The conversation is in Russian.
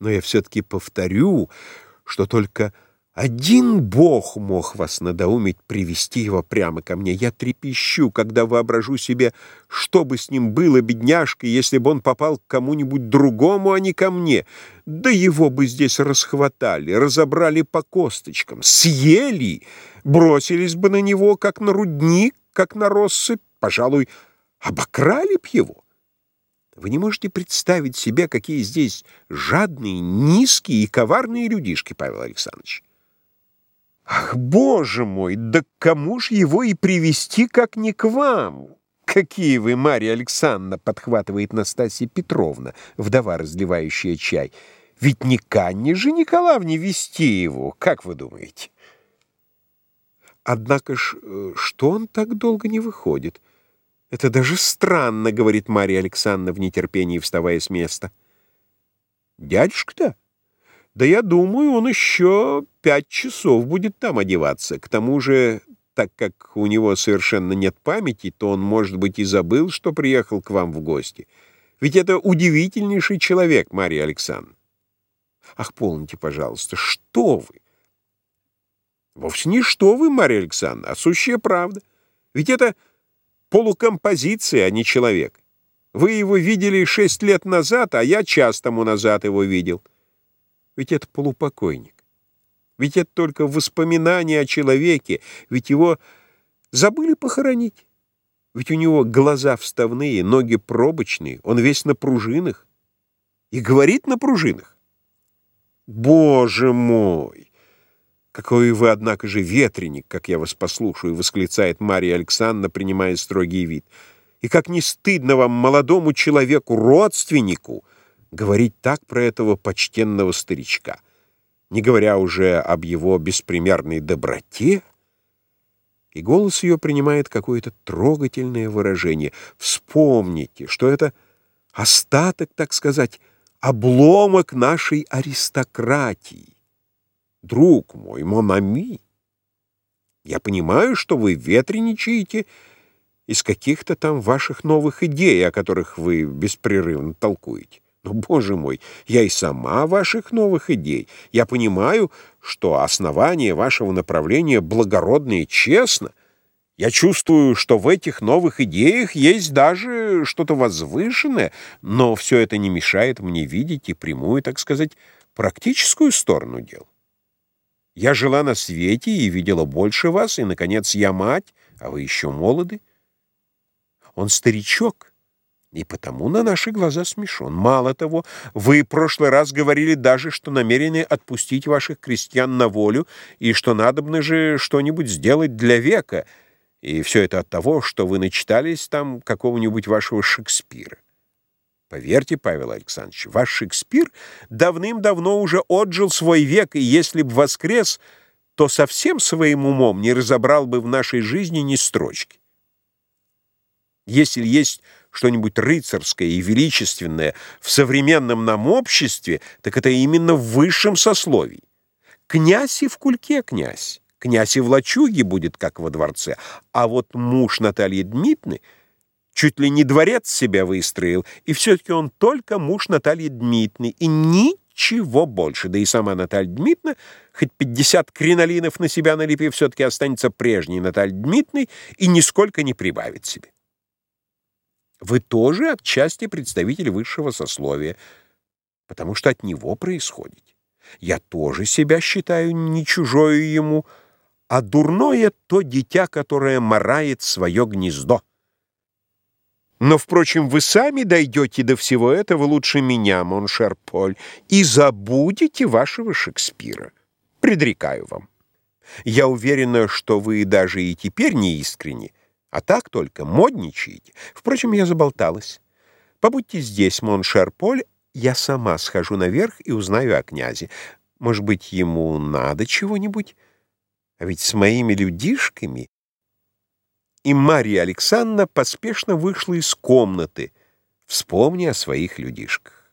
Но я все-таки повторю, что только один Бог мог вас надоумить привести его прямо ко мне. Я трепещу, когда воображу себе, что бы с ним было, бедняжка, если бы он попал к кому-нибудь другому, а не ко мне. Да его бы здесь расхватали, разобрали по косточкам, съели, бросились бы на него, как на рудник, как на россыпь, пожалуй, обокрали б его. Вы не можете представить себе, какие здесь жадные, низкие и коварные людишки, Павел Александрович. Ах, боже мой, да кому ж его и привести, как не к вам? Какие вы, Марья Александровна, подхватывает Настасья Петровна, вдова, разливающая чай. Ведь не к Анне же Николаевне вести его, как вы думаете? Однако ж, э, что он так долго не выходит? Это даже странно, говорит Марья Александровна в нетерпении, вставая с места. Дядюшка-то? Да я думаю, он еще пять часов будет там одеваться. К тому же, так как у него совершенно нет памяти, то он, может быть, и забыл, что приехал к вам в гости. Ведь это удивительнейший человек, Марья Александровна. Ах, полните, пожалуйста, что вы? Вовсе не что вы, Марья Александровна, а сущая правда. Ведь это полукомпозиция, а не человек. Вы его видели шесть лет назад, а я час тому назад его видел. Ведь это полупокойник. Ведь это только воспоминание о человеке, ведь его забыли похоронить. Ведь у него глаза вставные, ноги пробочные, он весь на пружинах. И говорит на пружинах. Боже мой! Какой вы, однако же, ветреник, как я вас послушаю, восклицает Мария Александровна, принимая строгий вид. И как не стыдно вам, молодому человеку, родственнику, говорить так про этого почтенного старичка, не говоря уже об его беспримерной доброте, и голос ее принимает какое-то трогательное выражение. Вспомните, что это остаток, так сказать, обломок нашей аристократии. Друг мой, Монами, я понимаю, что вы ветреничаете из каких-то там ваших новых идей, о которых вы беспрерывно толкуете. Но, боже мой, я и сама ваших новых идей. Я понимаю, что основание вашего направления благородно и честно. Я чувствую, что в этих новых идеях есть даже что-то возвышенное, но все это не мешает мне видеть и прямую, так сказать, практическую сторону дел. Я жила на свете и видела больше вас, и, наконец, я мать, а вы еще молоды. Он старичок, и потому на наши глаза смешон. Мало того, вы в прошлый раз говорили даже, что намерены отпустить ваших крестьян на волю, и что надобно же что-нибудь сделать для века, и все это от того, что вы начитались там какого-нибудь вашего Шекспира. Поверьте, Павел Александрович, ваш Шекспир давным-давно уже отжил свой век, и если б воскрес, то совсем своим умом не разобрал бы в нашей жизни ни строчки. Если есть что-нибудь рыцарское и величественное в современном нам обществе, так это именно в высшем сословии. Князь и в кульке князь, князь и в лачуге будет, как во дворце, а вот муж Натальи Дмитриевны чуть ли не дворец себя выстроил, и все-таки он только муж Натальи Дмитриевны, и ничего больше. Да и сама Наталья Дмитриевна, хоть 50 кринолинов на себя налепив, все-таки останется прежней Натальей Дмитриевной и нисколько не прибавит себе. Вы тоже отчасти представитель высшего сословия, потому что от него происходите. Я тоже себя считаю не чужою ему, а дурное — то дитя, которое марает свое гнездо. Но, впрочем, вы сами дойдете до всего этого лучше меня, mon cher Поль, и забудете вашего Шекспира. Предрекаю вам. Я уверена, что вы даже и теперь не искренни, а так только модничаете. Впрочем, я заболталась. Побудьте здесь, mon cher Поль, я сама схожу наверх и узнаю о князе. Может быть, ему надо чего-нибудь? А ведь с моими людишками и Марья Александровна поспешно вышла из комнаты, вспомня о своих людишках.